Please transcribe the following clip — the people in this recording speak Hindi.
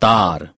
तार।